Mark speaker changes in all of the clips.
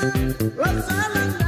Speaker 1: Let's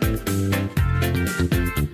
Speaker 1: Thank you.